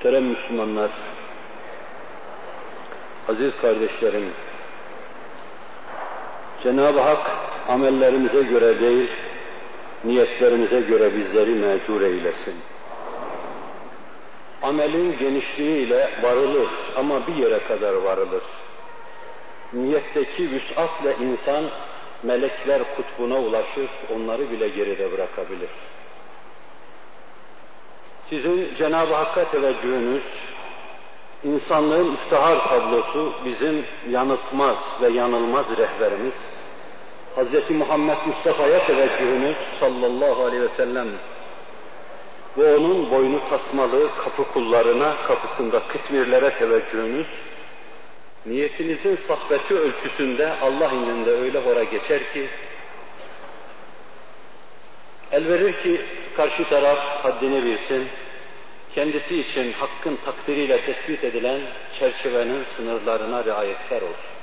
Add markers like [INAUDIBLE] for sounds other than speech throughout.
Muhterem Müslümanlar, aziz kardeşlerim, Cenab-ı Hak amellerimize göre değil, niyetlerimize göre bizleri mecur eylesin. Amelin genişliğiyle varılır ama bir yere kadar varılır. Niyetteki vüs'atle insan melekler kutbuna ulaşır, onları bile geride bırakabilir. Sizin Cenab-ı Hakk'a teveccühünüz, insanlığın iftihar tablosu bizim yanıtmaz ve yanılmaz rehberimiz, Hz. Muhammed Mustafa'ya teveccühünüz sallallahu aleyhi ve sellem ve onun boynu tasmalı kapı kullarına, kapısında kıtmirlere teveccühünüz, niyetinizin sahbeti ölçüsünde Allah indinde öyle hora geçer ki, el verir ki karşı taraf haddini bilsin, kendisi için hakkın takdiriyle tespit edilen çerçevenin sınırlarına riayetkar olsun.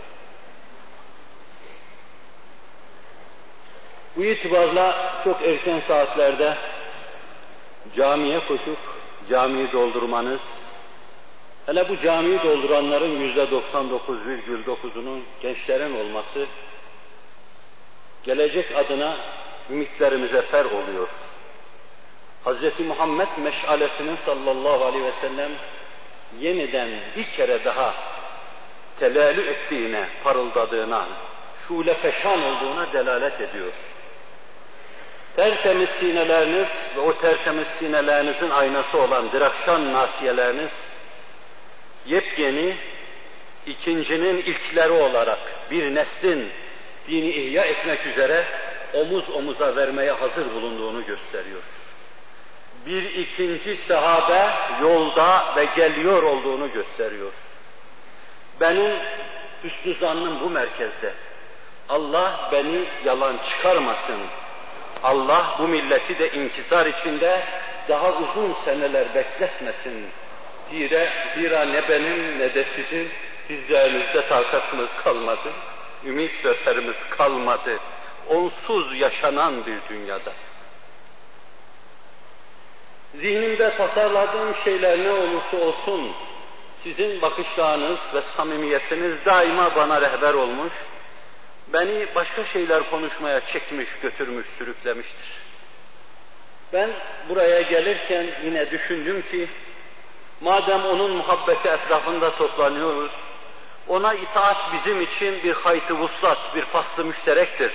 Bu itibarla çok erken saatlerde camiye koşup camiyi doldurmanız, hele bu camiyi dolduranların yüzde 99,9'unun gençlerin olması, gelecek adına ümitlerimize fer oluyor. Hz. Muhammed meşalesinin sallallahu aleyhi ve sellem yeniden bir kere daha telalü ettiğine, parıldadığına, şule feşan olduğuna delalet ediyor. Tertemiz sineleriniz ve o tertemiz sinelerinizin aynası olan dirakşan nasiyeleriniz yepyeni ikincinin ilkleri olarak bir neslin dini ihya etmek üzere omuz omuza vermeye hazır bulunduğunu gösteriyor. Bir ikinci sahabe yolda ve geliyor olduğunu gösteriyor. Benim hüsnü zannım bu merkezde. Allah beni yalan çıkarmasın. Allah bu milleti de inkisar içinde daha uzun seneler bekletmesin. Zira, zira ne benim ne de sizin dizlerinizde takatımız kalmadı. Ümit zaferimiz kalmadı. Onsuz yaşanan bir dünyada. Zihnimde tasarladığım şeyler ne olursa olsun, sizin bakışlarınız ve samimiyetiniz daima bana rehber olmuş, beni başka şeyler konuşmaya çekmiş, götürmüş, sürüklemiştir. Ben buraya gelirken yine düşündüm ki, madem onun muhabbeti etrafında toplanıyoruz, ona itaat bizim için bir hayt-ı vuslat, bir faslı müşterektir.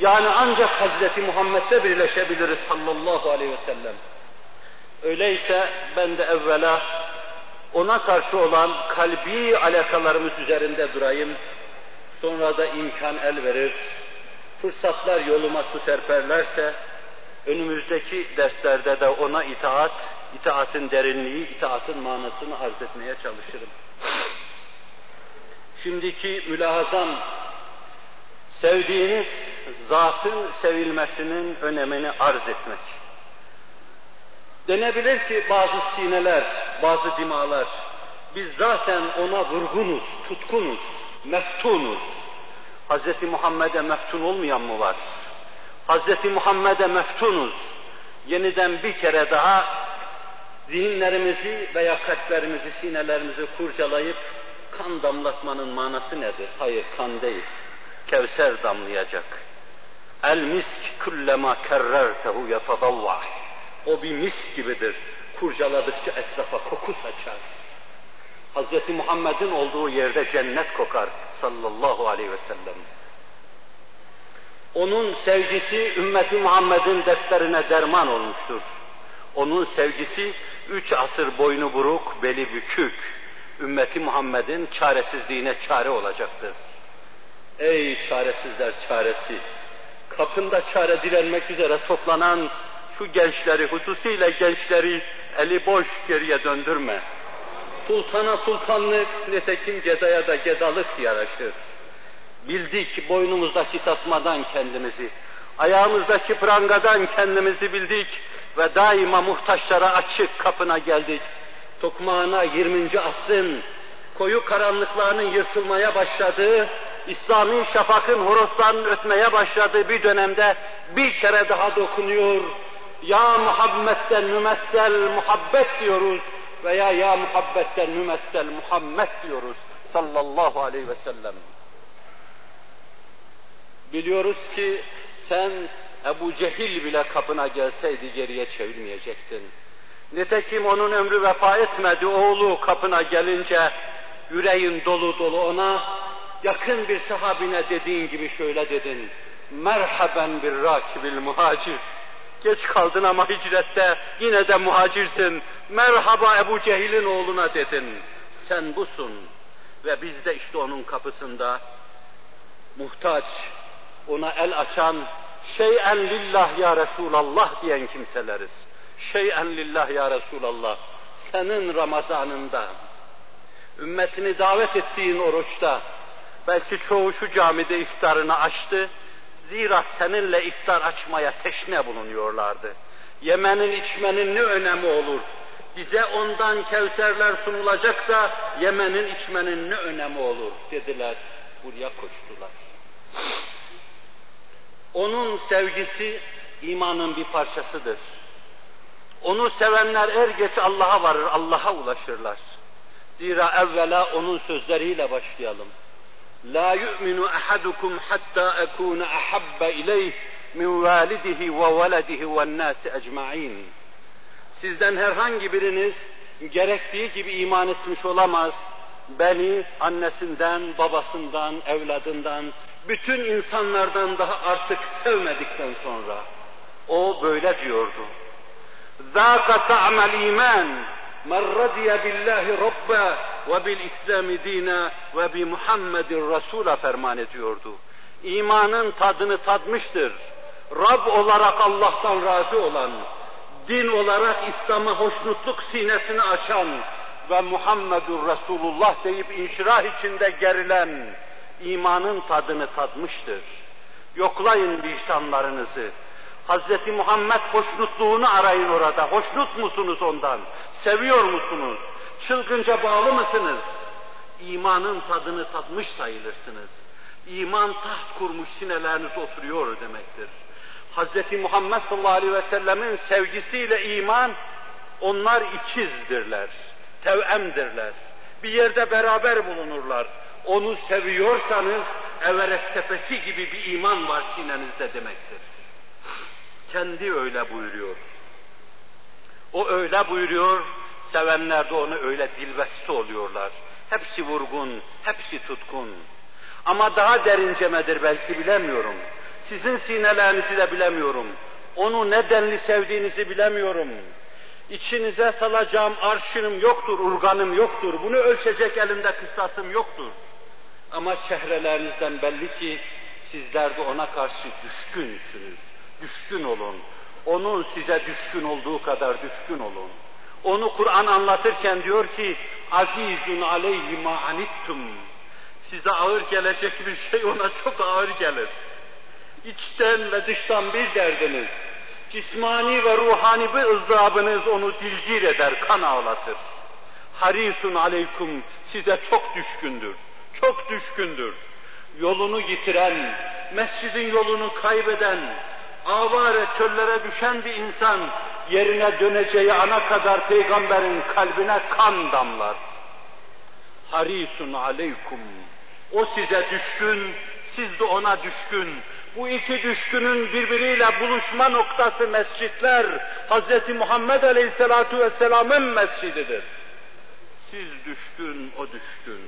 Yani ancak Hazreti Muhammed'le birleşebiliriz sallallahu aleyhi ve sellem. Öyleyse ben de evvela ona karşı olan kalbi alakalarımız üzerinde durayım. Sonra da imkan el verir, fırsatlar yoluma su serperlerse, önümüzdeki derslerde de ona itaat, itaatin derinliği, itaatin manasını arz etmeye çalışırım. Şimdiki mülahazam, sevdiğiniz zatın sevilmesinin önemini arz etmek. Denebilir ki bazı sineler, bazı dimalar, biz zaten ona vurgunuz, tutkunuz, meftunuz. Hz. Muhammed'e meftun olmayan mı var? Hz. Muhammed'e meftunuz. Yeniden bir kere daha zihinlerimizi veya kalplerimizi, sinelerimizi kurcalayıp kan damlatmanın manası nedir? Hayır, kan değil. Kevser damlayacak. El misk kullema kerrertehu yetadavva. O bir mis gibidir. Kurcaladıkça etrafa koku saçar. Hz. Muhammed'in olduğu yerde cennet kokar sallallahu aleyhi ve sellem. Onun sevgisi ümmeti Muhammed'in dertlerine derman olmuştur. Onun sevgisi üç asır boynu buruk, beli bükük, ümmeti Muhammed'in çaresizliğine çare olacaktır. Ey çaresizler çaresi! Kapında çare dilenmek üzere toplanan şu gençleri, hususiyle gençleri eli boş geriye döndürme. Sultana sultanlık, netekim gedaya da gedalık yaraşır. Bildik boynumuzdaki tasmadan kendimizi, ayağımızdaki prangadan kendimizi bildik ve daima muhtaçlara açık kapına geldik. Tokmağına 20. asrın koyu karanlıklarının yırtılmaya başladığı, İslami şafakın horozlarının ötmeye başladığı bir dönemde bir kere daha dokunuyor. Ya Muhammed'den mümessel muhabbet diyoruz. veya ya muhabbetten mümessel Muhammed diyoruz sallallahu aleyhi ve sellem. Biliyoruz ki sen Ebu Cehil bile kapına gelseydi geriye çevirmeyecektin. Nitekim onun ömrü vefa etmedi, oğlu kapına gelince yüreğin dolu dolu ona yakın bir sahabine dediğin gibi şöyle dedin. Merhaben bir rakibil muhacir. Geç kaldın ama hicrette yine de muhacirsin. Merhaba Ebu Cehil'in oğluna dedin. Sen busun. Ve biz de işte onun kapısında muhtaç, ona el açan, şeyen lillah ya Resulallah diyen kimseleriz. Şeyen lillah ya Resulallah. Senin Ramazanında, ümmetini davet ettiğin oruçta, belki çoğu şu camide iftarını açtı, zira seninle iftar açmaya teşne bulunuyorlardı. Yemenin içmenin ne önemi olur? Bize ondan kevserler sunulacak da yemenin içmenin ne önemi olur dediler. Buraya koştular. Onun sevgisi imanın bir parçasıdır. Onu sevenler er geç Allah'a varır, Allah'a ulaşırlar. Zira evvela onun sözleriyle başlayalım. La yu'minu ahadukum hatta ekuna ahabba ileyh min validihi ve veledihi ve nasi ecmaîn. Sizden herhangi biriniz gerektiği gibi iman etmiş olamaz. Beni annesinden, babasından, evladından, bütün insanlardan daha artık sevmedikten sonra. O böyle diyordu. ذَاقَ طَعْمَ الْا۪يمَانِ مَنْ رَضِيَ بِاللّٰهِ رَبَّا وَبِالْاِسْلَامِ د۪ينَ وَبِمُحَمَّدٍ رَسُولَ ferman ediyordu. İmanın tadını tadmıştır. Rab olarak Allah'tan razı olan, din olarak İslam'a hoşnutluk sinesini açan ve Muhammedur Resulullah deyip inşirah içinde gerilen imanın tadını tadmıştır. Yoklayın vicdanlarınızı. Hazreti Muhammed hoşnutluğunu arayın orada. Hoşnut musunuz ondan? Seviyor musunuz? Çılgınca bağlı mısınız? İmanın tadını tatmış sayılırsınız. İman taht kurmuş sineleriniz oturuyor demektir. Hazreti Muhammed sallallahu aleyhi ve sellemin sevgisiyle iman, onlar ikizdirler, tevemdirler. Bir yerde beraber bulunurlar. Onu seviyorsanız Everest tepesi gibi bir iman var sinenizde demektir. Kendi öyle buyuruyor. O öyle buyuruyor, sevenler de onu öyle dilbeste oluyorlar. Hepsi vurgun, hepsi tutkun. Ama daha derincemedir belki bilemiyorum. Sizin sinelerinizi de bilemiyorum. Onu nedenli sevdiğinizi bilemiyorum. İçinize salacağım arşınım yoktur, urganım yoktur. Bunu ölçecek elimde kıstasım yoktur. Ama çehrelerinizden belli ki sizler de ona karşı düşkünsünüz. Düşkün olun. Onun size düşkün olduğu kadar düşkün olun. Onu Kur'an anlatırken diyor ki azizun aleyhi ma anittum. Size ağır gelecek bir şey ona çok ağır gelir. İçten ve dıştan bir derdiniz. Cismani ve ruhani bir ızdırabınız onu dilgir eder, kan ağlatır. Harisun aleykum size çok düşkündür. Çok düşkündür. Yolunu yitiren, mescidin yolunu kaybeden, avare çöllere düşen bir insan yerine döneceği ana kadar peygamberin kalbine kan damlar. Harisun aleykum. O size düşkün, siz de ona düşkün. Bu iki düşkünün birbiriyle buluşma noktası mescitler, Hz. Muhammed Aleyhisselatu Vesselam'ın mescididir. Siz düşkün, o düşkün.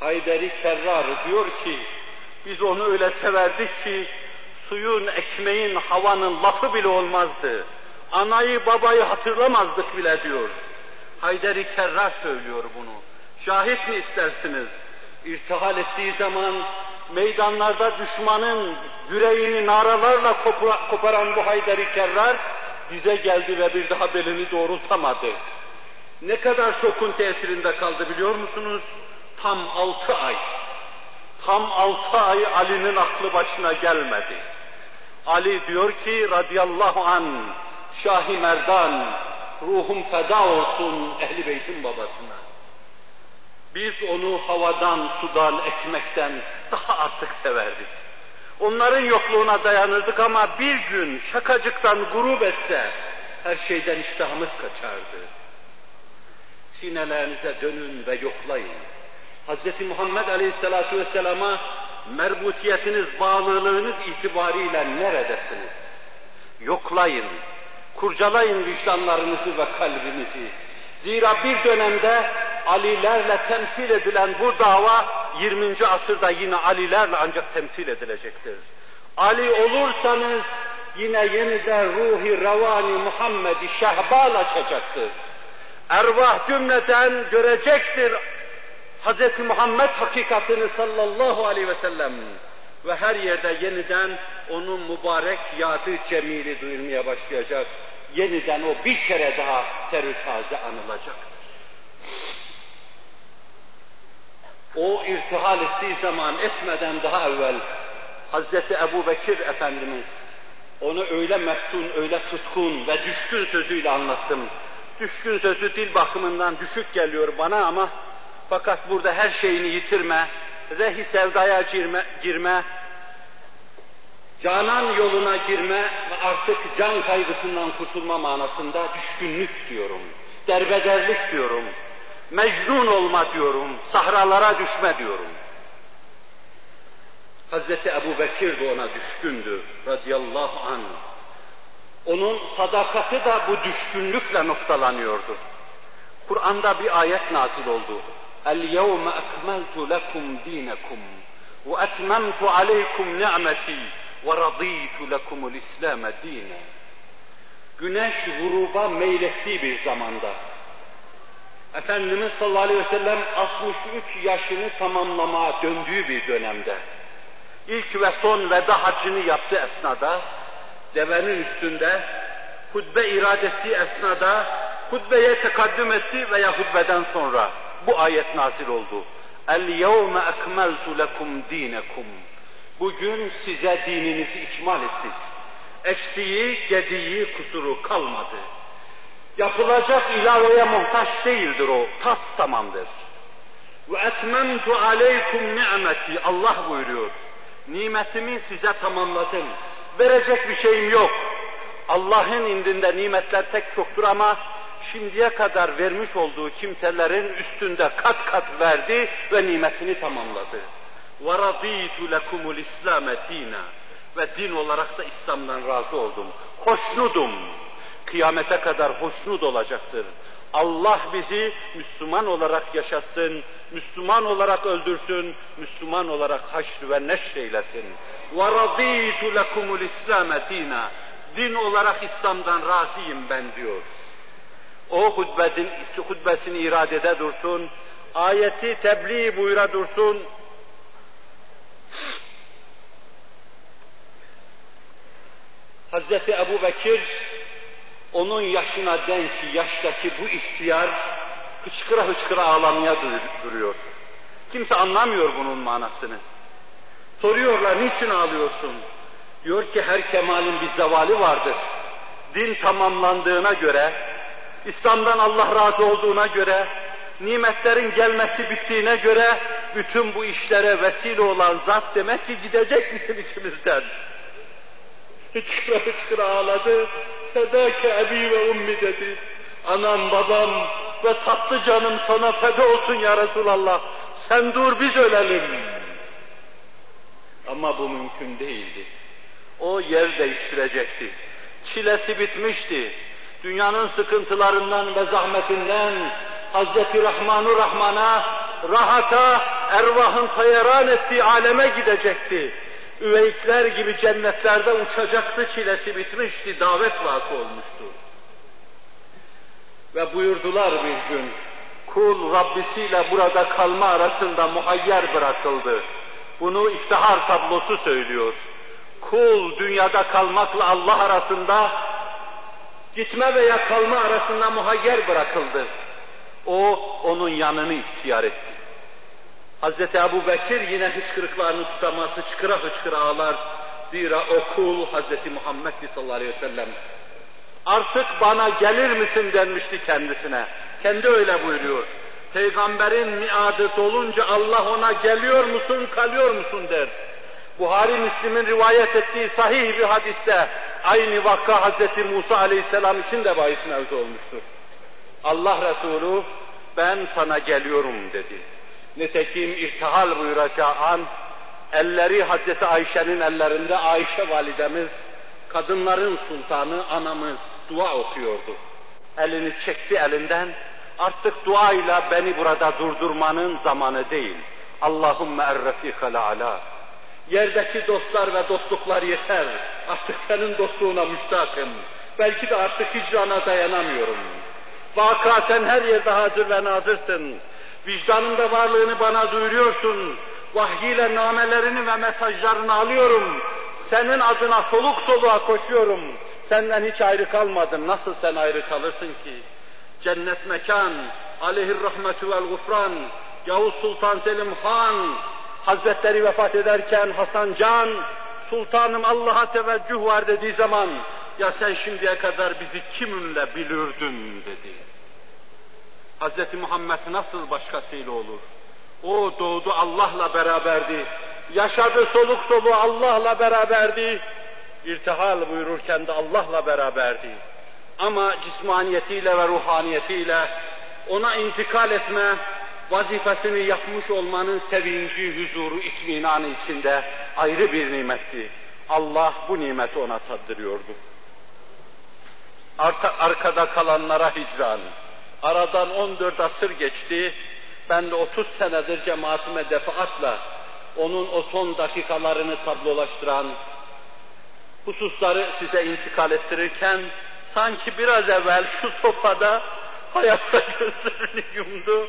Hayderi Kerrar diyor ki, biz onu öyle severdik ki, suyun, ekmeğin, havanın lafı bile olmazdı. Anayı babayı hatırlamazdık bile diyor. Hayderi Kerrar söylüyor bunu. Şahit mi istersiniz? İrtihal ettiği zaman meydanlarda düşmanın yüreğini naralarla koparan bu Hayderi Kerrar bize geldi ve bir daha belini doğrultamadı. Ne kadar şokun tesirinde kaldı biliyor musunuz? Tam altı ay. Tam altı ay Ali'nin aklı başına gelmedi. Ali diyor ki radıyallahu an Şahi Merdan ruhum feda olsun ehli beytin babasına. Biz onu havadan, sudan, ekmekten daha artık severdik. Onların yokluğuna dayanırdık ama bir gün şakacıktan grup etse her şeyden iştahımız kaçardı. Sinelerinize dönün ve yoklayın. Hz. Muhammed Aleyhisselatü Vesselam'a merbutiyetiniz, bağlılığınız itibariyle neredesiniz? Yoklayın, kurcalayın vicdanlarınızı ve kalbinizi. Zira bir dönemde Alilerle temsil edilen bu dava 20. asırda yine Alilerle ancak temsil edilecektir. Ali olursanız yine yeniden ruhi ravani Muhammed'i şehbal açacaktır. Ervah cümleten görecektir Hz. Muhammed hakikatini sallallahu aleyhi ve sellem ve her yerde yeniden onun mübarek yadı cemili duyulmaya başlayacak. Yeniden o bir kere daha terü taze anılacaktır. O irtihal ettiği zaman etmeden daha evvel Hazreti Ebu Bekir Efendimiz onu öyle meftun, öyle tutkun ve düşkün sözüyle anlattım. Düşkün sözü dil bakımından düşük geliyor bana ama fakat burada her şeyini yitirme, rehi sevdaya girme, girme, canan yoluna girme ve artık can kaygısından kurtulma manasında düşkünlük diyorum. Derbederlik diyorum. Mecnun olma diyorum. Sahralara düşme diyorum. Hazreti Ebu Bekir de ona düşkündü radıyallahu anh. Onun sadakati da bu düşkünlükle noktalanıyordu. Kur'an'da bir ayet nazil oldu. Lekum dinekum ve etmemtu aleykum ni'meti ve raditu lekumul İslam'e dine. Güneş gruba meylettiği bir zamanda, Efendimiz sallallahu aleyhi ve sellem 63 yaşını tamamlamaya döndüğü bir dönemde, ilk ve son veda haccını yaptığı esnada, devenin üstünde, hutbe irad ettiği esnada, hutbeye tekaddüm etti veya hutbeden sonra bu ayet nazil oldu. El-yevme ekmeltu lekum dinekum. Bugün size dininizi ikmal ettik. Eksiği, gediği, kusuru kalmadı. Yapılacak ilaveye muhtaç değildir o, tas tamamdır. Ve etmemtu aleykum ni'meti, Allah buyuruyor. Nimetimi size tamamladım. Verecek bir şeyim yok. Allah'ın indinde nimetler tek çoktur ama şimdiye kadar vermiş olduğu kimselerin üstünde kat kat verdi ve nimetini tamamladı. وَرَضِيتُ لَكُمُ الْاِسْلَامَ دِينًا Ve din olarak da İslam'dan razı oldum. Hoşnudum. Kıyamete kadar hoşnut olacaktır. Allah bizi Müslüman olarak yaşasın, Müslüman olarak öldürsün, Müslüman olarak haşr ve neşr eylesin. وَرَضِيتُ لَكُمُ الْاِسْلَامَ دِينًا Din olarak İslam'dan razıyım ben diyor. O hutbedin, hutbesini iradede dursun, ayeti tebliğ buyura dursun, Hazreti Ebu Bekir onun yaşına denk yaştaki bu ihtiyar hıçkıra hıçkıra ağlamaya duruyor. Kimse anlamıyor bunun manasını. Soruyorlar niçin ağlıyorsun? Diyor ki her kemalin bir zevali vardır. Din tamamlandığına göre, İslam'dan Allah razı olduğuna göre, nimetlerin gelmesi bittiğine göre bütün bu işlere vesile olan zat demek ki gidecek [LAUGHS] bizim içimizden. Hıçkıra hıçkıra ağladı. Sedâke ebi ve ummi dedi. Anam babam ve tatlı canım sana feda olsun ya Resulallah. Sen dur biz ölelim. Ama bu mümkün değildi. O yer değiştirecekti. Çilesi bitmişti. Dünyanın sıkıntılarından ve zahmetinden Hazreti Rahmanu Rahman'a, rahata, ervahın tayaran ettiği aleme gidecekti. Üveykler gibi cennetlerde uçacaktı, çilesi bitmişti, davet vakı olmuştu. Ve buyurdular bir gün, kul Rabbisiyle burada kalma arasında muhayyer bırakıldı. Bunu iftihar tablosu söylüyor. Kul dünyada kalmakla Allah arasında, gitme veya kalma arasında muhayyer bırakıldı. O, onun yanını ihtiyar etti. Hazreti Ebu Bekir yine hıçkırıklarını tutaması çıkıra hıçkıra ağlar. Zira o kul Hazreti Muhammed sallallahu aleyhi ve sellem. Artık bana gelir misin denmişti kendisine. Kendi öyle buyuruyor. Peygamberin miadı dolunca Allah ona geliyor musun, kalıyor musun der. Buhari Müslim'in rivayet ettiği sahih bir hadiste aynı vakka Hazreti Musa aleyhisselam için de bahis mevzu olmuştur. Allah Resulü ben sana geliyorum dedi. Nitekim irtihal buyuracağı an, elleri Hazreti Ayşe'nin ellerinde Ayşe validemiz, kadınların sultanı anamız dua okuyordu. Elini çekti elinden, artık duayla beni burada durdurmanın zamanı değil. Allahümme er-refikal ala. Yerdeki dostlar ve dostluklar yeter. Artık senin dostluğuna müştakım. Belki de artık hicrana dayanamıyorum. Vaka sen her yerde hazır ve nazırsın. Vicdanında varlığını bana duyuruyorsun. Vahyiyle namelerini ve mesajlarını alıyorum. Senin adına soluk soluğa koşuyorum. Senden hiç ayrı kalmadım. Nasıl sen ayrı kalırsın ki? Cennet mekan, aleyhir rahmetü vel gufran, Yavuz Sultan Selim Han, Hazretleri vefat ederken Hasan Can, Sultanım Allah'a teveccüh var dediği zaman, ya sen şimdiye kadar bizi kiminle bilirdin dedi. Hz. Muhammed nasıl başkasıyla olur? O doğdu Allah'la beraberdi. Yaşadı soluk soluğu Allah'la beraberdi. İrtihal buyururken de Allah'la beraberdi. Ama cismaniyetiyle ve ruhaniyetiyle ona intikal etme, vazifesini yapmış olmanın sevinci, huzuru, itminanı içinde ayrı bir nimetti. Allah bu nimeti ona tattırıyordu. Arka, arkada kalanlara hicran. Aradan 14 asır geçti. Ben de 30 senedir cemaatime defaatla onun o son dakikalarını tablolaştıran hususları size intikal ettirirken sanki biraz evvel şu sofada hayatta gözlerini yumdu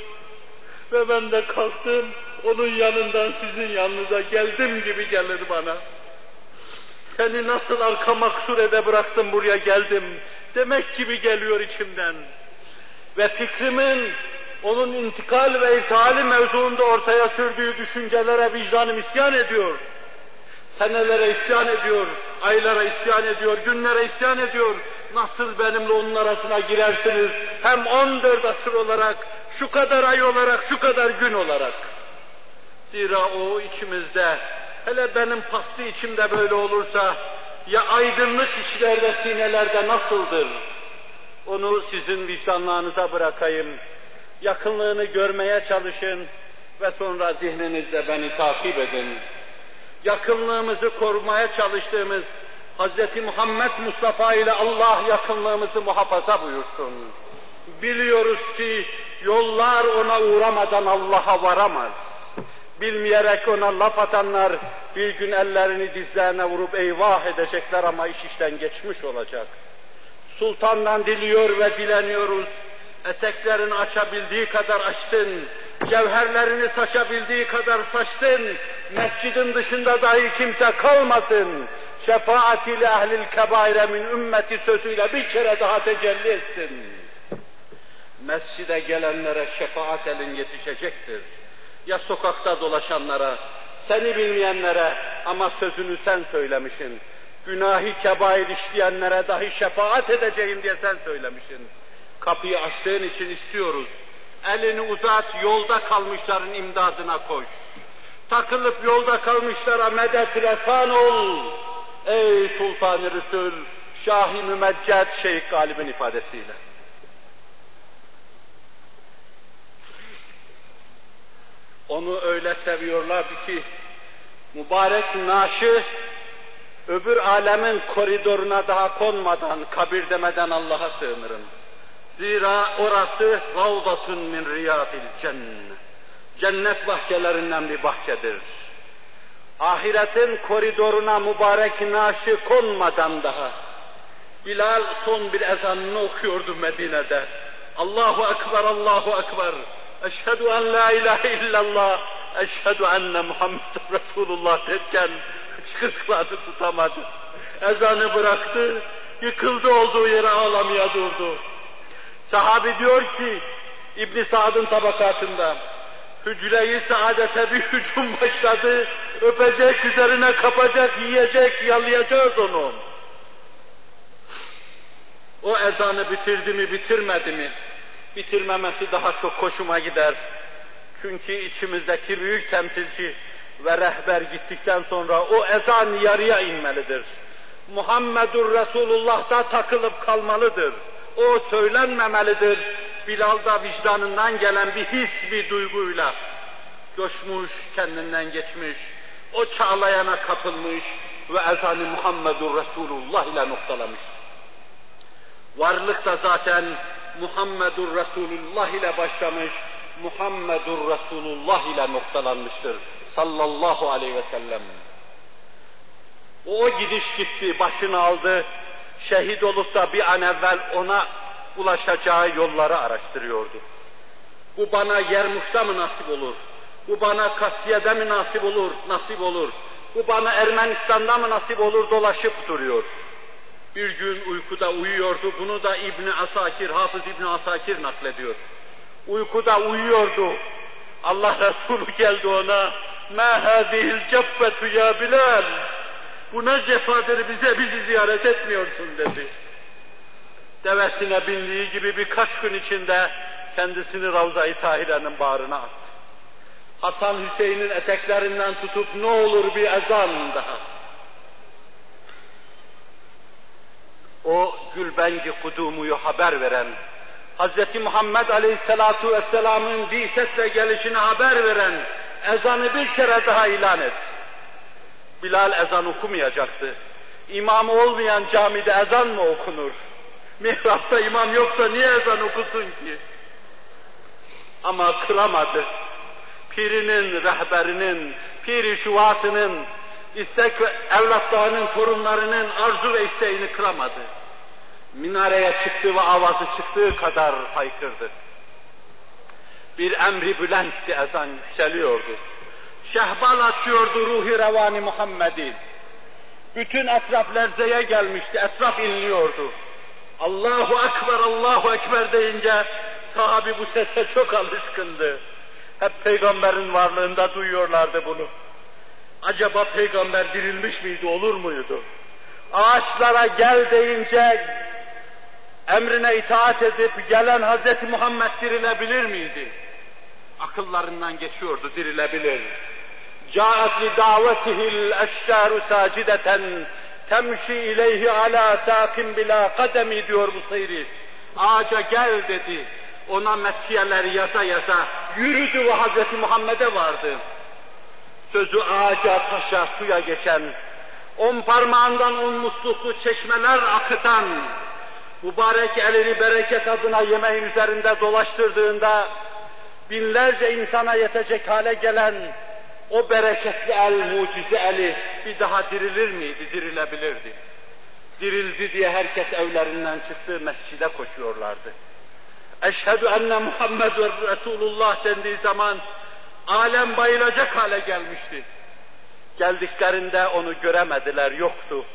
ve ben de kalktım onun yanından sizin yanınıza geldim gibi gelir bana. Seni nasıl arka maksurede bıraktım buraya geldim demek gibi geliyor içimden. Ve fikrimin onun intikal ve irtihali mevzuunda ortaya sürdüğü düşüncelere vicdanım isyan ediyor. Senelere isyan ediyor, aylara isyan ediyor, günlere isyan ediyor. Nasıl benimle onun arasına girersiniz? Hem 14 asır olarak, şu kadar ay olarak, şu kadar gün olarak. Zira o içimizde, hele benim paslı içimde böyle olursa, ya aydınlık içlerde, sinelerde nasıldır? Onu sizin vicdanlarınıza bırakayım. Yakınlığını görmeye çalışın ve sonra zihninizde beni takip edin. Yakınlığımızı korumaya çalıştığımız Hz. Muhammed Mustafa ile Allah yakınlığımızı muhafaza buyursun. Biliyoruz ki yollar ona uğramadan Allah'a varamaz. Bilmeyerek ona laf atanlar bir gün ellerini dizlerine vurup eyvah edecekler ama iş işten geçmiş olacak. Sultandan diliyor ve dileniyoruz. Eteklerini açabildiği kadar açtın. Cevherlerini saçabildiği kadar saçtın. Mescidin dışında dahi kimse kalmasın. Şefaatiyle ehlil kebaire min ümmeti sözüyle bir kere daha tecelli etsin. Mescide gelenlere şefaat elin yetişecektir. Ya sokakta dolaşanlara, seni bilmeyenlere ama sözünü sen söylemişsin. Günahi kebair işleyenlere dahi şefaat edeceğim diye sen söylemişsin. Kapıyı açtığın için istiyoruz. Elini uzat, yolda kalmışların imdadına koş. Takılıp yolda kalmışlara medet resan ol. Ey Sultan-ı Resul, Şahi Mümecced Şeyh Galib'in ifadesiyle. Onu öyle seviyorlardı ki, mübarek naşı öbür alemin koridoruna daha konmadan, kabir demeden Allah'a sığınırım. Zira orası ravdatun min riyadil cennet. Cennet bahçelerinden bir bahçedir. Ahiretin koridoruna mübarek naşı konmadan daha. Bilal son bir ezanını okuyordu Medine'de. Allahu Ekber, Allahu Ekber. Eşhedü en la ilahe illallah. Eşhedü enne Muhammed Resulullah derken hıçkırıklarını tutamadı. Ezanı bıraktı, yıkıldı olduğu yere ağlamaya durdu. Sahabi diyor ki, İbn Sa'd'ın tabakatında, hücre-i saadete bir hücum başladı, öpecek, üzerine kapacak, yiyecek, yalayacağız onu. O ezanı bitirdi mi, bitirmedi mi? Bitirmemesi daha çok hoşuma gider. Çünkü içimizdeki büyük temsilci ve rehber gittikten sonra o ezan yarıya inmelidir. Muhammedur Resulullah'ta takılıp kalmalıdır. O söylenmemelidir. Bilal da vicdanından gelen bir his, bir duyguyla coşmuş, kendinden geçmiş, o çağlayana kapılmış ve ezanı Muhammedur Resulullah ile noktalamış. Varlık da zaten Muhammedur Resulullah ile başlamış, Muhammedur Resulullah ile noktalanmıştır. Sallallahu aleyhi ve sellem. O gidiş gitti, başını aldı, şehit olup da bir an evvel ona ulaşacağı yolları araştırıyordu. Bu bana Yermuk'ta mı nasip olur? Bu bana Kasya'da mı nasip olur? Nasip olur. Bu bana Ermenistan'da mı nasip olur? Dolaşıp duruyor. Bir gün uykuda uyuyordu. Bunu da İbni Asakir, Hafız İbni Asakir naklediyor. Uykuda uyuyordu. Allah [LAUGHS] Resulü geldi ona. Ma hadihil cebbetu ya Bilal. Bu ne cefadır bize bizi ziyaret etmiyorsun dedi. Devesine bindiği gibi birkaç gün içinde kendisini Ravza-i Tahire'nin bağrına attı. Hasan Hüseyin'in eteklerinden tutup ne olur bir ezan daha O Gülbengi Kudumu'yu haber veren, Hz. Muhammed Aleyhisselatu Vesselam'ın bir sesle gelişini haber veren ezanı bir kere daha ilan et. Bilal ezan okumayacaktı. İmamı olmayan camide ezan mı okunur? Mihrapta imam yoksa niye ezan okusun ki? Ama kıramadı. Pirinin, rehberinin, piri şuvasının, istek ve evlatlarının, torunlarının arzu ve isteğini kıramadı. Minareye çıktı ve avazı çıktığı kadar haykırdı. Bir emri bülentti ezan yükseliyordu. Şehbal açıyordu ruhi revani Muhammed'i. Bütün etraf lerzeye gelmişti, etraf inliyordu. Allahu Ekber, Allahu Ekber deyince sahabi bu sese çok alışkındı. Hep peygamberin varlığında duyuyorlardı bunu. Acaba peygamber dirilmiş miydi, olur muydu? Ağaçlara gel deyince emrine itaat edip gelen Hazreti Muhammed dirilebilir miydi? Akıllarından geçiyordu, dirilebilir. جاءت لدعوته الأشجار ساجدة temşi ileyhi ala sakin bila kademi diyor bu seyri. Ağaca gel dedi. Ona methiyeleri yaza yaza yürüdü ve Hazreti Muhammed'e vardı. Sözü ağaca, taşa, suya geçen, on parmağından on musluklu çeşmeler akıtan, mübarek elini bereket adına yemeğin üzerinde dolaştırdığında, binlerce insana yetecek hale gelen o bereketli el, mucize eli bir daha dirilir miydi? Dirilebilirdi. Dirildi diye herkes evlerinden çıktı, mescide koşuyorlardı. Eşhedü enne Muhammedur Resulullah dendiği zaman alem bayılacak hale gelmişti. Geldiklerinde onu göremediler, yoktu.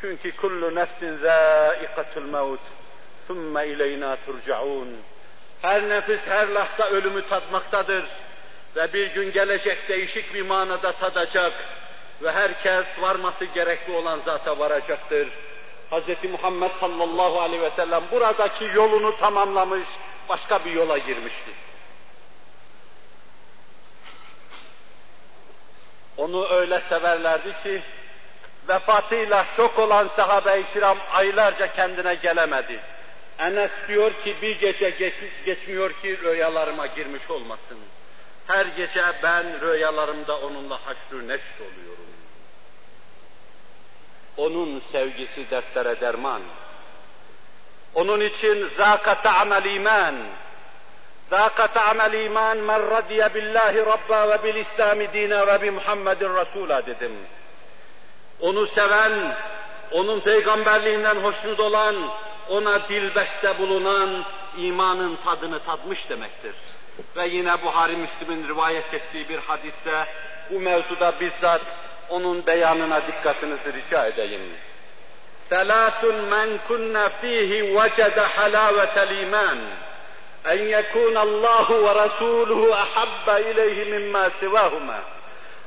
Çünkü kullu nefsin zâikatul mevt, thumme ileyna turcaun. Her nefis her lahza ölümü tadmaktadır ve bir gün gelecek değişik bir manada tadacak ve herkes varması gerekli olan zata varacaktır. Hz. Muhammed sallallahu aleyhi ve sellem buradaki yolunu tamamlamış, başka bir yola girmişti. Onu öyle severlerdi ki, vefatıyla şok olan sahabe-i kiram aylarca kendine gelemedi. Enes diyor ki bir gece geç, geçmiyor ki rüyalarıma girmiş olmasın. Her gece ben rüyalarımda onunla haşrü neşr oluyorum. Onun sevgisi dertlere derman. Onun için zâkat amel iman. Zâkat amel iman men radiye billahi rabba ve bil İslami dine ve bi Muhammedin Resul'a dedim. Onu seven, onun peygamberliğinden hoşnut olan, ona dilbeste bulunan imanın tadını tatmış demektir. Ve yine Buhari Müslim'in rivayet ettiği bir hadiste bu mevzuda bizzat onun beyanına dikkatinizi rica edeyim. ثلاث من كن فيه وجد حلاوة en yekun Allahu ve Resuluhu ahabba ileyhi mimma sivahuma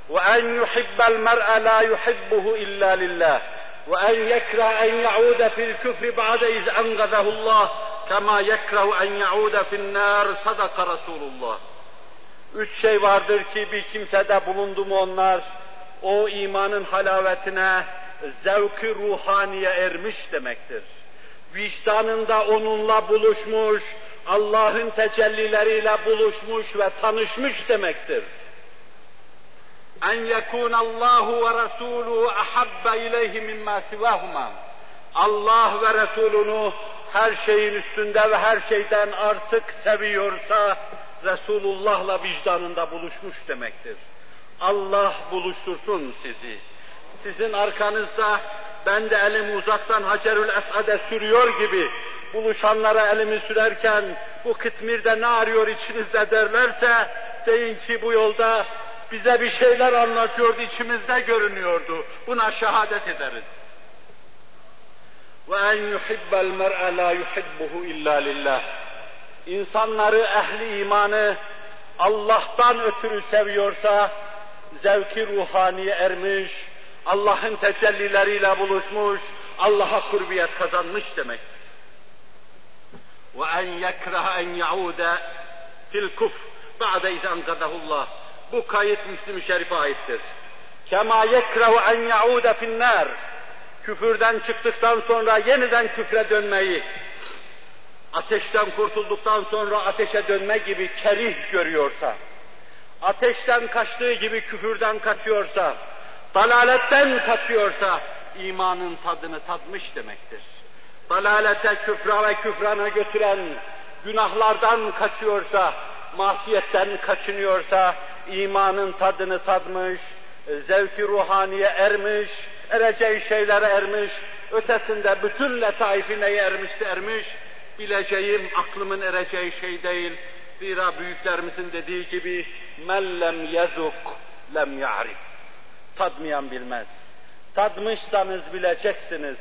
ve en yuhibbel mer'e la yuhibbuhu illa lillah ve en yekra en yaude fil küfri ba'de iz engazahullah kema yekrahu en yaude fil nar sadaka Resulullah. Üç şey vardır ki bir kimsede bulundu mu onlar, o imanın halavetine, zevki ruhaniye ermiş demektir. Vicdanında onunla buluşmuş, Allah'ın tecellileriyle buluşmuş ve tanışmış demektir. En yekun Allahu ve Resuluhu ahabba ileyhi mimma sivahuma. Allah ve Resulünü her şeyin üstünde ve her şeyden artık seviyorsa Resulullah'la vicdanında buluşmuş demektir. Allah buluştursun sizi. Sizin arkanızda ben de elimi uzaktan Hacerül Esad'e sürüyor gibi buluşanlara elimi sürerken bu kıtmirde ne arıyor içinizde derlerse deyin ki bu yolda bize bir şeyler anlatıyordu, içimizde görünüyordu. Buna şehadet ederiz. Ve en yuhibbel mer'e la yuhibbuhu illa lillah. İnsanları, ehli imanı Allah'tan ötürü seviyorsa, zevki ruhaniye ermiş, Allah'ın tecellileriyle buluşmuş, Allah'a kurbiyet kazanmış demek. Ve en yekraha en yaude fil kufr ba'de izâ Allah. Bu kayıt Müslim-i Şerif'e aittir. Kema yekrahu en yaude finnâr. Küfürden çıktıktan sonra yeniden küfre dönmeyi, ateşten kurtulduktan sonra ateşe dönme gibi kerih görüyorsa, ateşten kaçtığı gibi küfürden kaçıyorsa, dalaletten kaçıyorsa, imanın tadını tadmış demektir. Dalalete, küfra ve küfrana götüren günahlardan kaçıyorsa, masiyetten kaçınıyorsa, imanın tadını tadmış, zevki ruhaniye ermiş, ereceği şeylere ermiş, ötesinde bütün letaifine ermişse ermiş, bileceğim aklımın ereceği şey değil. Zira büyüklerimizin dediği gibi men lem yezuk lem ya'rif. Tadmayan bilmez. Tadmışsanız bileceksiniz.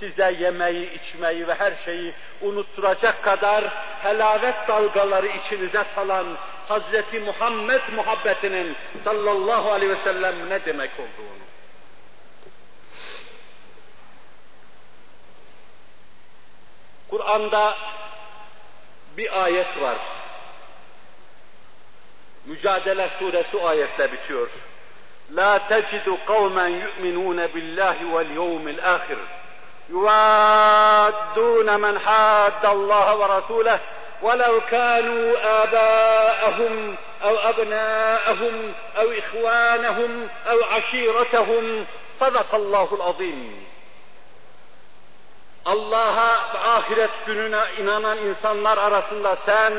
Size yemeği, içmeyi ve her şeyi unutturacak kadar helavet dalgaları içinize salan Hazreti Muhammed muhabbetinin sallallahu aleyhi ve sellem ne demek olduğunu. Kur'an'da bir ayet var. Mücadele suresi ayetle bitiyor. La tecidu kavmen yu'minun billahi vel yevmil ahir. يوادون من حاد الله ورسوله ولو كانوا آباءهم أو أبناءهم أو إخوانهم أو عشيرتهم صدق الله العظيم Allah'a ve ahiret gününe inanan insanlar arasında sen,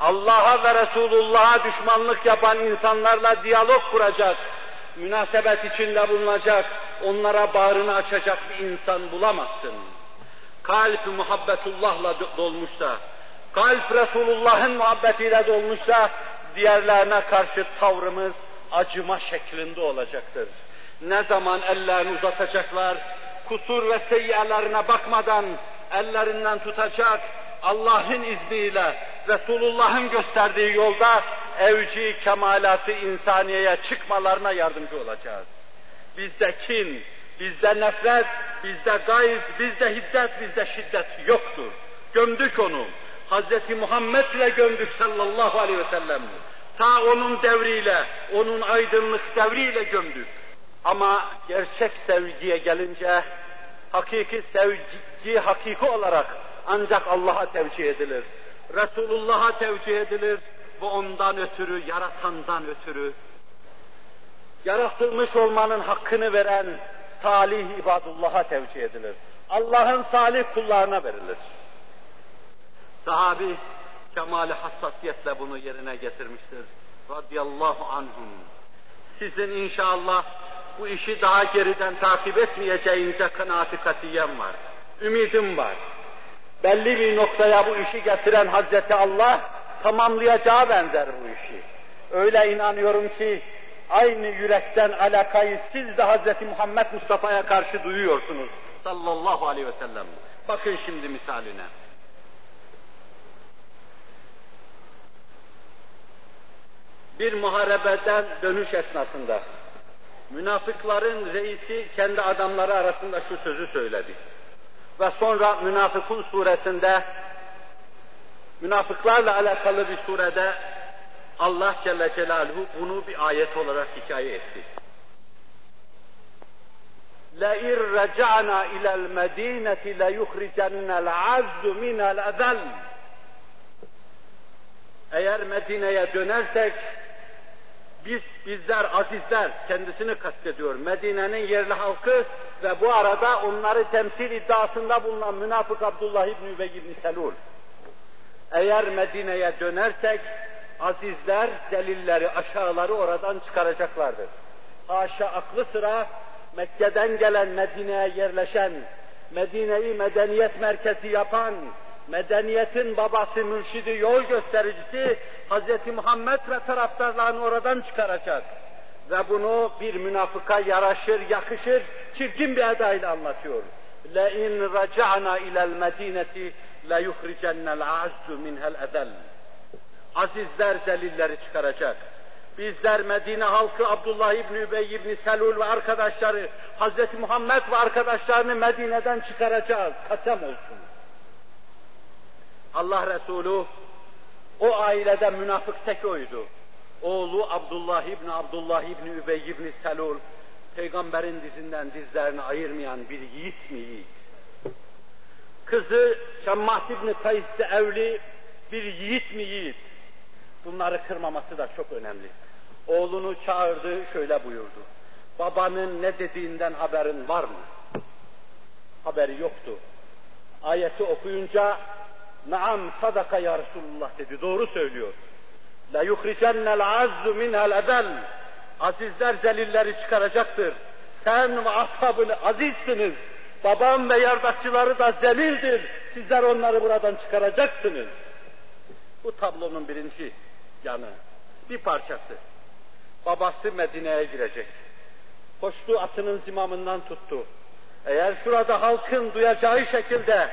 Allah'a ve Resulullah'a düşmanlık yapan insanlarla diyalog kuracak, münasebet içinde bulunacak, onlara bağrını açacak bir insan bulamazsın. Kalp muhabbetullahla dolmuşsa, kalp Resulullah'ın muhabbetiyle dolmuşsa, diğerlerine karşı tavrımız acıma şeklinde olacaktır. Ne zaman ellerini uzatacaklar, kusur ve seyyalarına bakmadan ellerinden tutacak, Allah'ın izniyle, Resulullah'ın gösterdiği yolda evci kemalatı insaniyeye çıkmalarına yardımcı olacağız. Bizde kin, bizde nefret, bizde gayz, bizde hiddet, bizde şiddet yoktur. Gömdük onu. Hz. Muhammed'le gömdük sallallahu aleyhi ve sellem. Ta onun devriyle, onun aydınlık devriyle gömdük. Ama gerçek sevgiye gelince hakiki sevgi hakiki olarak ancak Allah'a tevcih edilir. Resulullah'a tevcih edilir ve ondan ötürü, yaratandan ötürü yaratılmış olmanın hakkını veren salih ibadullah'a tevcih edilir. Allah'ın salih kullarına verilir. Sahabi kemali hassasiyetle bunu yerine getirmiştir. Radiyallahu anhum. Sizin inşallah bu işi daha geriden takip etmeyeceğinize kanaati katiyem var. Ümidim var. Belli bir noktaya bu işi getiren Hazreti Allah tamamlayacağı benzer bu işi. Öyle inanıyorum ki aynı yürekten alakayı siz de Hazreti Muhammed Mustafa'ya karşı duyuyorsunuz. Sallallahu aleyhi ve sellem. Bakın şimdi misaline. Bir muharebeden dönüş esnasında münafıkların reisi kendi adamları arasında şu sözü söyledi Ve sonra Münafıkun suresinde münafıklarla alakalı bir surede Allah Celle Celaluhu bunu bir ayet olarak hikaye etti. لَاِنْ رَجَعْنَا اِلَى الْمَد۪ينَةِ لَيُخْرِجَنَّ الْعَزُّ مِنَ الْاَذَلِ Eğer Medine'ye dönersek, biz, bizler azizler, kendisini kastediyor, Medine'nin yerli halkı ve bu arada onları temsil iddiasında bulunan münafık Abdullah İbni Übey İbni Selul. Eğer Medine'ye dönersek, azizler delilleri, aşağıları oradan çıkaracaklardır. Haşa aklı sıra Mekke'den gelen Medine'ye yerleşen, Medine'yi medeniyet merkezi yapan, medeniyetin babası, mürşidi, yol göstericisi Hz. Muhammed ve taraftarlarını oradan çıkaracak. Ve bunu bir münafıka yaraşır, yakışır, çirkin bir edayla anlatıyor. لَاِنْ رَجَعْنَا اِلَى الْمَد۪ينَةِ لَيُخْرِجَنَّ الْعَزُّ مِنْهَا الْاَذَلِّ Azizler zelilleri çıkaracak. Bizler Medine halkı Abdullah İbni Übey İbni Selul ve arkadaşları, Hz. Muhammed ve arkadaşlarını Medine'den çıkaracağız. Kasem olsun. Allah Resulü o ailede münafık tek oydu. Oğlu Abdullah İbni Abdullah İbni Übey İbni Selul, peygamberin dizinden dizlerini ayırmayan bir yiğit mi yiğit? Kızı Şammah İbni Kays'te evli bir yiğit mi yiğit? Bunları kırmaması da çok önemli. Oğlunu çağırdı, şöyle buyurdu. Babanın ne dediğinden haberin var mı? Haberi yoktu. Ayeti okuyunca, Naam sadaka ya Resulullah dedi, doğru söylüyor. La yuhricennel azzu minhel ebel. Azizler zelilleri çıkaracaktır. Sen ve ashabını azizsiniz. Babam ve yardakçıları da zelildir. Sizler onları buradan çıkaracaksınız. Bu tablonun birinci yanı, bir parçası. Babası Medine'ye girecek. Koştu atının zimamından tuttu. Eğer şurada halkın duyacağı şekilde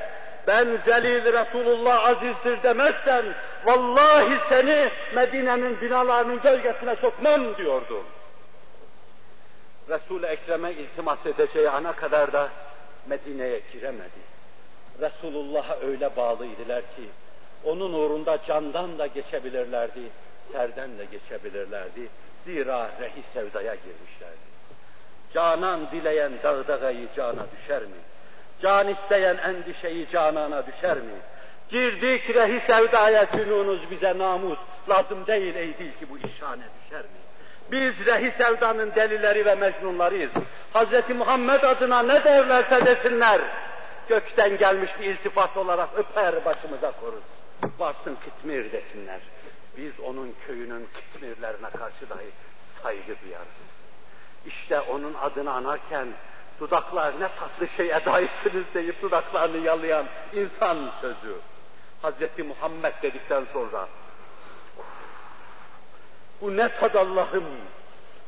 ben zelil Resulullah azizdir demezsen vallahi seni Medine'nin binalarının gölgesine sokmam diyordu. Resul-i Ekrem'e iltimas edeceği ana kadar da Medine'ye giremedi. Resulullah'a öyle bağlıydılar ki onun uğrunda candan da geçebilirlerdi, terden de geçebilirlerdi. Zira rehi sevdaya girmişlerdi. Canan dileyen dağdağayı cana düşer mi? Can isteyen endişeyi canana düşer mi? Girdik rehi sevdaya gününüz bize namus, lazım değil ey dil ki bu işhane düşer mi? Biz rehi sevdanın delileri ve mecnunlarıyız. Hz. Muhammed adına ne derlerse desinler, gökten gelmiş bir iltifat olarak öper başımıza korur. Varsın kitmir desinler. Biz onun köyünün kitmirlerine karşı dahi saygı duyarız. İşte onun adını anarken dudaklar ne tatlı şey eda etsiniz deyip dudaklarını yalayan insan sözü. Hazreti Muhammed dedikten sonra bu ne tad Allah'ım.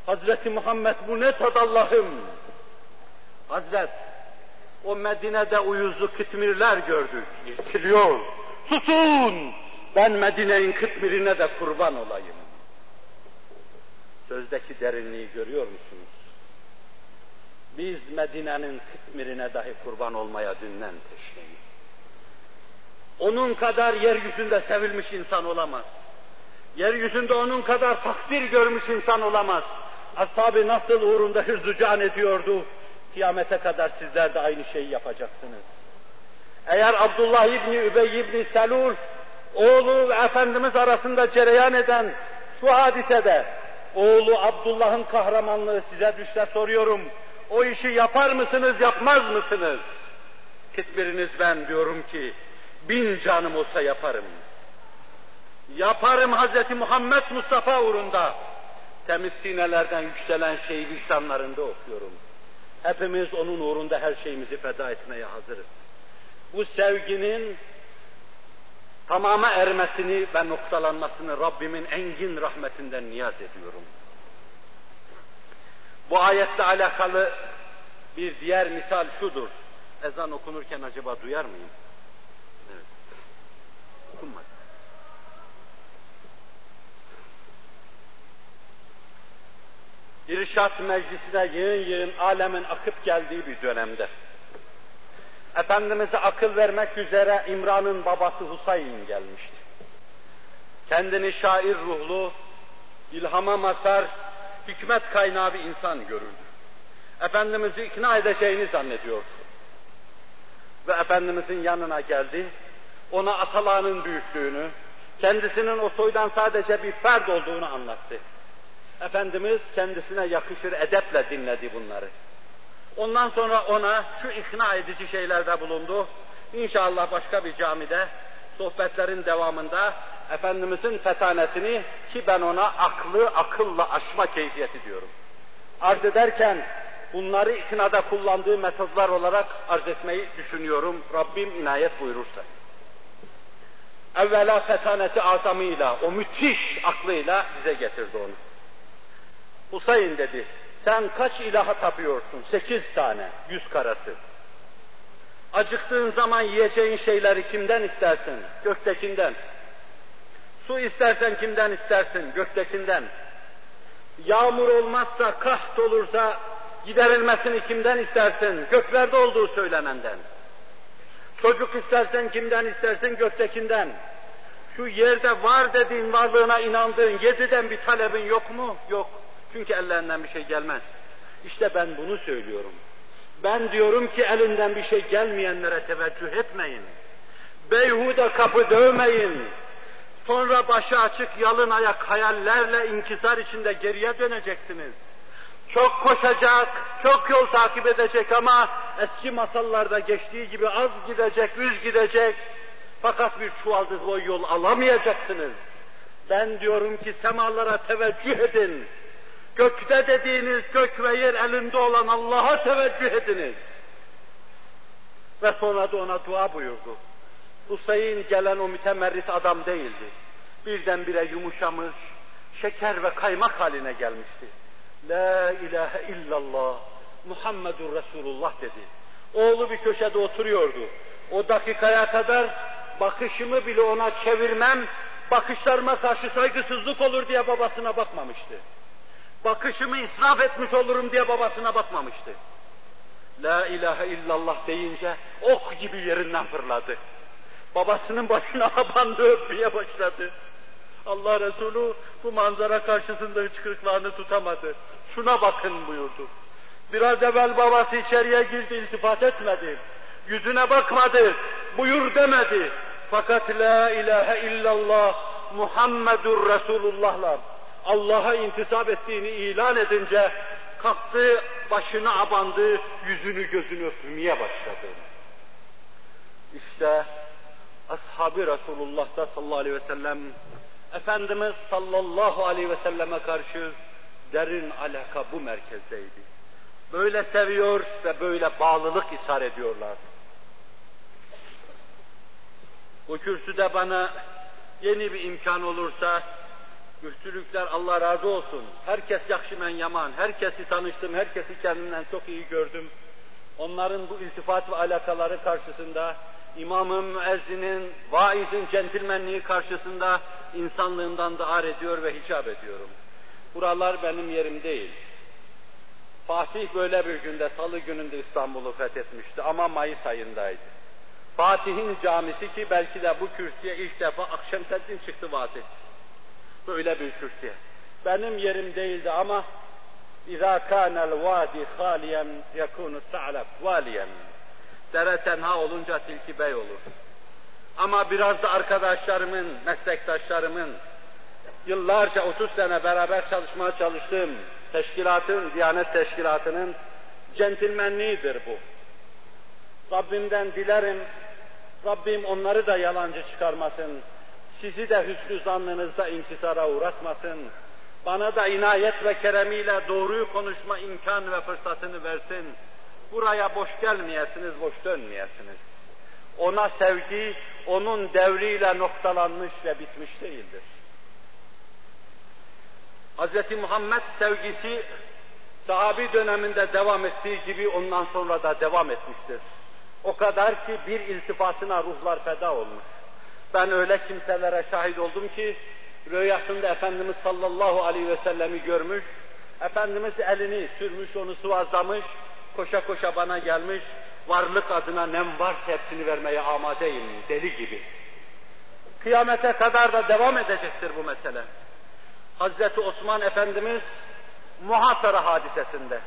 Hazreti Muhammed bu ne tad Allah'ım. Hazret o Medine'de uyuzlu kıtmirler gördük. İrkiliyor. Susun! Ben Medine'nin kıtmirine de kurban olayım. Sözdeki derinliği görüyor musunuz? Biz Medine'nin kıtmirine dahi kurban olmaya dünden teşneyiz. Onun kadar yeryüzünde sevilmiş insan olamaz. Yeryüzünde onun kadar takdir görmüş insan olamaz. Ashab-ı nasıl uğrunda hürzücan ediyordu, kıyamete kadar sizler de aynı şeyi yapacaksınız. Eğer Abdullah İbni Übey İbni Selul, oğlu ve Efendimiz arasında cereyan eden şu hadisede, oğlu Abdullah'ın kahramanlığı size düşse soruyorum, o işi yapar mısınız, yapmaz mısınız? Hiçbiriniz ben diyorum ki, bin canım olsa yaparım. Yaparım Hz. Muhammed Mustafa uğrunda. Temiz sinelerden yükselen şeyi vicdanlarında okuyorum. Hepimiz onun uğrunda her şeyimizi feda etmeye hazırız. Bu sevginin tamama ermesini ve noktalanmasını Rabbimin engin rahmetinden niyaz ediyorum. Bu ayette alakalı bir diğer misal şudur. Ezan okunurken acaba duyar mıyım? Evet. Okunmadı. İrşat meclisine yığın yığın alemin akıp geldiği bir dönemde. Efendimiz'e akıl vermek üzere İmran'ın babası Husayn gelmişti. Kendini şair ruhlu, ilhama mazhar, hikmet kaynağı bir insan görürdü. Efendimiz'i ikna edeceğini zannediyordu. Ve Efendimiz'in yanına geldi, ona atalarının büyüklüğünü, kendisinin o soydan sadece bir ferd olduğunu anlattı. Efendimiz kendisine yakışır edeple dinledi bunları. Ondan sonra ona şu ikna edici şeylerde bulundu. İnşallah başka bir camide sohbetlerin devamında Efendimizin fetanetini ki ben ona aklı akılla aşma keyfiyeti diyorum. Arz ederken bunları iknada kullandığı metodlar olarak arz etmeyi düşünüyorum. Rabbim inayet buyurursa. Evvela fetaneti azamıyla, o müthiş aklıyla bize getirdi onu. Husayn dedi, sen kaç ilaha tapıyorsun? Sekiz tane, yüz karası. Acıktığın zaman yiyeceğin şeyleri kimden istersin? Göktekinden. Su istersen kimden istersin? Göktekinden. Yağmur olmazsa, kaht olursa giderilmesini kimden istersin? Göklerde olduğu söylemenden. Çocuk istersen kimden istersin? Göktekinden. Şu yerde var dediğin varlığına inandığın yediden bir talebin yok mu? Yok. Çünkü ellerinden bir şey gelmez. İşte ben bunu söylüyorum. Ben diyorum ki elinden bir şey gelmeyenlere teveccüh etmeyin. Beyhude kapı dövmeyin. Sonra başı açık yalın ayak hayallerle inkisar içinde geriye döneceksiniz. Çok koşacak, çok yol takip edecek ama eski masallarda geçtiği gibi az gidecek, üz gidecek. Fakat bir çuvaldık o yol alamayacaksınız. Ben diyorum ki semalara teveccüh edin. Gökte dediğiniz gök ve yer elinde olan Allah'a teveccüh ediniz. Ve sonra da ona dua buyurdu. Hüseyin gelen o mütemerrit adam değildi. Birdenbire yumuşamış, şeker ve kaymak haline gelmişti. La ilahe illallah Muhammedur Resulullah dedi. Oğlu bir köşede oturuyordu. O dakikaya kadar bakışımı bile ona çevirmem, bakışlarıma karşı saygısızlık olur diye babasına bakmamıştı. Bakışımı israf etmiş olurum diye babasına bakmamıştı. La ilahe illallah deyince ok gibi yerinden fırladı. Babasının başına [LAUGHS] abandı öpmeye başladı. Allah Resulü bu manzara karşısında hıçkırıklarını tutamadı. Şuna bakın buyurdu. Biraz evvel babası içeriye girdi, iltifat etmedi. Yüzüne bakmadı, buyur demedi. Fakat la ilahe illallah Muhammedur Resulullah'la Allah'a intisap ettiğini ilan edince kalktı, başını abandı, yüzünü gözünü öpmeye başladı. İşte ashab-ı Resulullah'ta sallallahu aleyhi ve sellem Efendimiz sallallahu aleyhi ve selleme karşı derin alaka bu merkezdeydi. Böyle seviyor ve böyle bağlılık ishar ediyorlar. Bu kürsüde bana yeni bir imkan olursa, müftülükler Allah razı olsun, herkes yakşimen yaman, herkesi tanıştım, herkesi kendimden çok iyi gördüm. Onların bu iltifat ve alakaları karşısında, imamın, müezzinin, vaizin centilmenliği karşısında insanlığımdan da ar ediyor ve hicap ediyorum. Buralar benim yerim değil. Fatih böyle bir günde, salı gününde İstanbul'u fethetmişti ama Mayıs ayındaydı. Fatih'in camisi ki belki de bu kürsüye ilk defa Akşemseddin çıktı vaaz. Böyle bir kürsüye. Benim yerim değildi ama İzâ kânel vâdi hâliyen yakûnu sa'leb vâliyen. Dere tenha olunca tilki bey olur. Ama biraz da arkadaşlarımın, meslektaşlarımın, yıllarca 30 sene beraber çalışmaya çalıştığım teşkilatın, Diyanet Teşkilatı'nın centilmenliğidir bu. Rabbimden dilerim, Rabbim onları da yalancı çıkarmasın, sizi de hüsnü zannınızda inkisara uğratmasın, bana da inayet ve keremiyle doğruyu konuşma imkan ve fırsatını versin. Buraya boş gelmeyesiniz, boş dönmeyesiniz. Ona sevgi, onun devriyle noktalanmış ve bitmiş değildir. Hz. Muhammed sevgisi sahabi döneminde devam ettiği gibi ondan sonra da devam etmiştir. O kadar ki bir iltifatına ruhlar feda olmuş. Ben öyle kimselere şahit oldum ki rüyasında Efendimiz sallallahu aleyhi ve sellemi görmüş, Efendimiz elini sürmüş, onu sıvazlamış, koşa koşa bana gelmiş, varlık adına nem varsa hepsini vermeye amadeyim, deli gibi. Kıyamete kadar da devam edecektir bu mesele. Hazreti Osman Efendimiz muhasara hadisesinde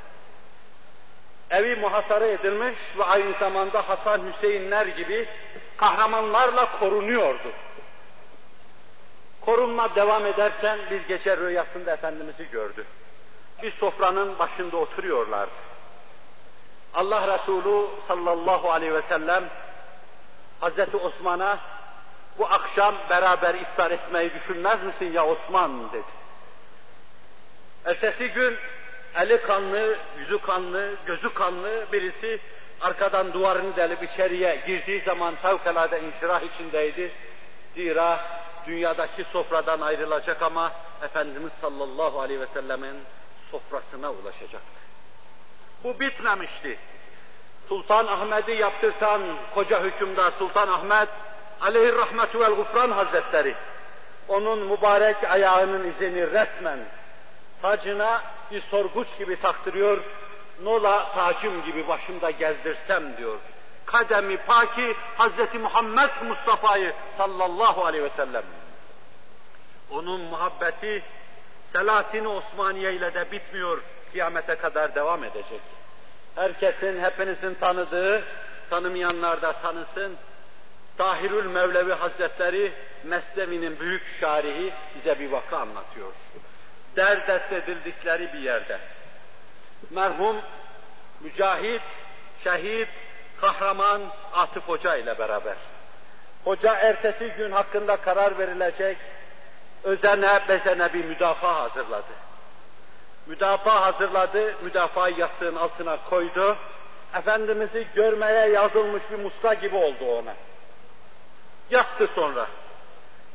evi muhasara edilmiş ve aynı zamanda Hasan Hüseyinler gibi kahramanlarla korunuyordu. Sorunla devam ederken bir gece rüyasında Efendimiz'i gördü. Bir sofranın başında oturuyorlardı. Allah Resulü sallallahu aleyhi ve sellem Hazreti Osman'a bu akşam beraber iftar etmeyi düşünmez misin ya Osman dedi. Ertesi gün eli kanlı, yüzü kanlı, gözü kanlı birisi arkadan duvarını delip içeriye girdiği zaman fevkalade inşirah içindeydi. Zira dünyadaki sofradan ayrılacak ama Efendimiz sallallahu aleyhi ve sellemin sofrasına ulaşacaktı. Bu bitmemişti. Sultan Ahmet'i yaptırtan koca hükümdar Sultan Ahmet aleyhi vel gufran hazretleri onun mübarek ayağının izini resmen tacına bir sorguç gibi taktırıyor, nola tacım gibi başımda gezdirsem diyor. Kademi paki Hazreti Muhammed Mustafa'yı sallallahu aleyhi ve sellem. Onun muhabbeti Selahattin Osmaniye ile de bitmiyor, kıyamete kadar devam edecek. Herkesin, hepinizin tanıdığı, tanımayanlar da tanısın. Tahirül Mevlevi Hazretleri, Mesnevi'nin büyük şarihi bize bir vaka anlatıyor. Derdest edildikleri bir yerde. Merhum, mücahit, şehit, kahraman Atıf Hoca ile beraber. Hoca ertesi gün hakkında karar verilecek, özene bezene bir müdafaa hazırladı. Müdafaa hazırladı, müdafaa yastığın altına koydu. Efendimiz'i görmeye yazılmış bir muska gibi oldu ona. Yattı sonra.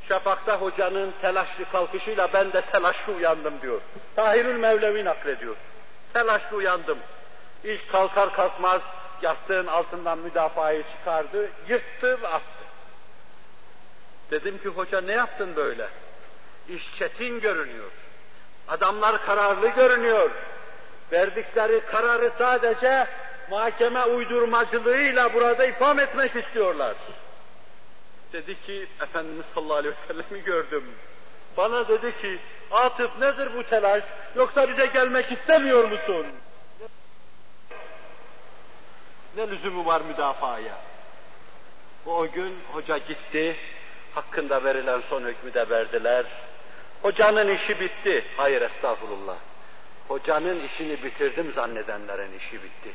Şafakta hocanın telaşlı kalkışıyla ben de telaşlı uyandım diyor. Tahirül Mevlevi naklediyor. Telaşlı uyandım. İlk kalkar kalkmaz yastığın altından müdafayı çıkardı, yırttı ve attı. Dedim ki hoca ne yaptın böyle? İş çetin görünüyor. Adamlar kararlı görünüyor. Verdikleri kararı sadece mahkeme uydurmacılığıyla burada ifam etmek istiyorlar. Dedi ki, Efendimiz sallallahu aleyhi ve sellem'i gördüm. Bana dedi ki, Atıf nedir bu telaş, yoksa bize gelmek istemiyor musun? Ne lüzumu var müdafaya? O gün hoca gitti, hakkında verilen son hükmü de verdiler. Hocanın işi bitti. Hayır estağfurullah. Hocanın işini bitirdim zannedenlerin işi bitti.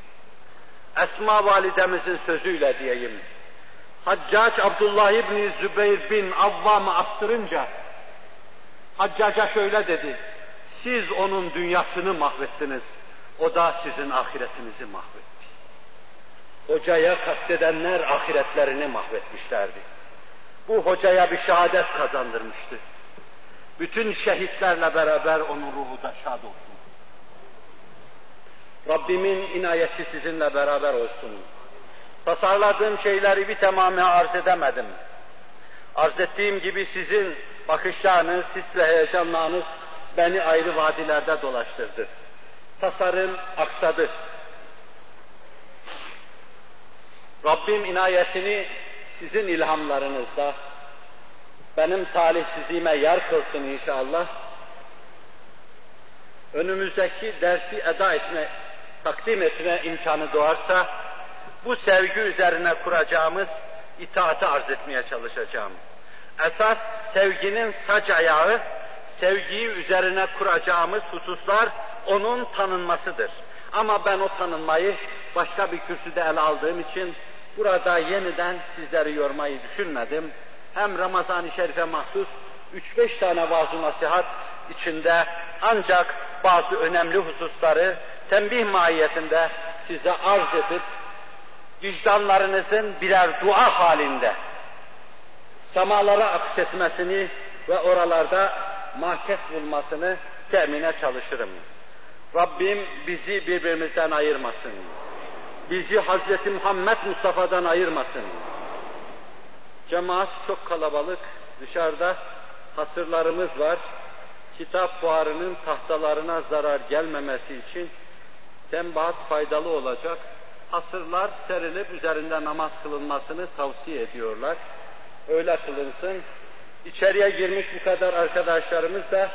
Esma validemizin sözüyle diyeyim. Haccac Abdullah İbni Zübeyir bin Avvam'ı astırınca Haccaca şöyle dedi. Siz onun dünyasını mahvettiniz. O da sizin ahiretinizi mahvetti. Hocaya kastedenler ahiretlerini mahvetmişlerdi. Bu hocaya bir şehadet kazandırmıştı. Bütün şehitlerle beraber onun ruhu da şad olsun. Rabbimin inayeti sizinle beraber olsun. Tasarladığım şeyleri bir tamamı arz edemedim. Arz ettiğim gibi sizin bakışlarınız, his ve heyecanlarınız beni ayrı vadilerde dolaştırdı. Tasarım aksadı. Rabbim inayetini sizin ilhamlarınızda, benim talihsizliğime yer kılsın inşallah. Önümüzdeki dersi eda etme, takdim etme imkanı doğarsa, bu sevgi üzerine kuracağımız itaati arz etmeye çalışacağım. Esas sevginin saç ayağı, sevgiyi üzerine kuracağımız hususlar onun tanınmasıdır. Ama ben o tanınmayı başka bir kürsüde ele aldığım için burada yeniden sizleri yormayı düşünmedim. Hem Ramazan-ı Şerif'e mahsus 3-5 tane vaaz nasihat içinde ancak bazı önemli hususları tembih mahiyetinde size arz edip vicdanlarınızın birer dua halinde semalara aksetmesini ve oralarda mahkes bulmasını temine çalışırım. Rabbim bizi birbirimizden ayırmasın. Bizi Hazreti Muhammed Mustafa'dan ayırmasın. Cemaat çok kalabalık. Dışarıda hasırlarımız var. Kitap fuarının tahtalarına zarar gelmemesi için tembahat faydalı olacak. Hasırlar serilip üzerinde namaz kılınmasını tavsiye ediyorlar. Öyle kılınsın. İçeriye girmiş bu kadar arkadaşlarımız da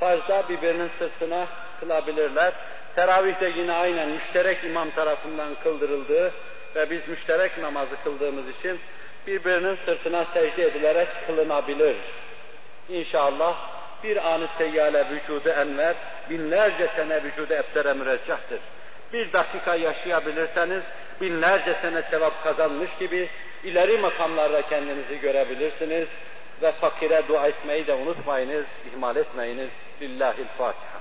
fazla birbirinin sırtına kılabilirler. Teravih de yine aynen müşterek imam tarafından kıldırıldığı ve biz müşterek namazı kıldığımız için birbirinin sırtına secde edilerek kılınabilir. İnşallah bir anı seyyale vücudu enver, binlerce sene vücudu ebtere müreccahtır. Bir dakika yaşayabilirseniz, binlerce sene sevap kazanmış gibi ileri makamlarda kendinizi görebilirsiniz ve fakire dua etmeyi de unutmayınız, ihmal etmeyiniz. Lillahil Fatiha.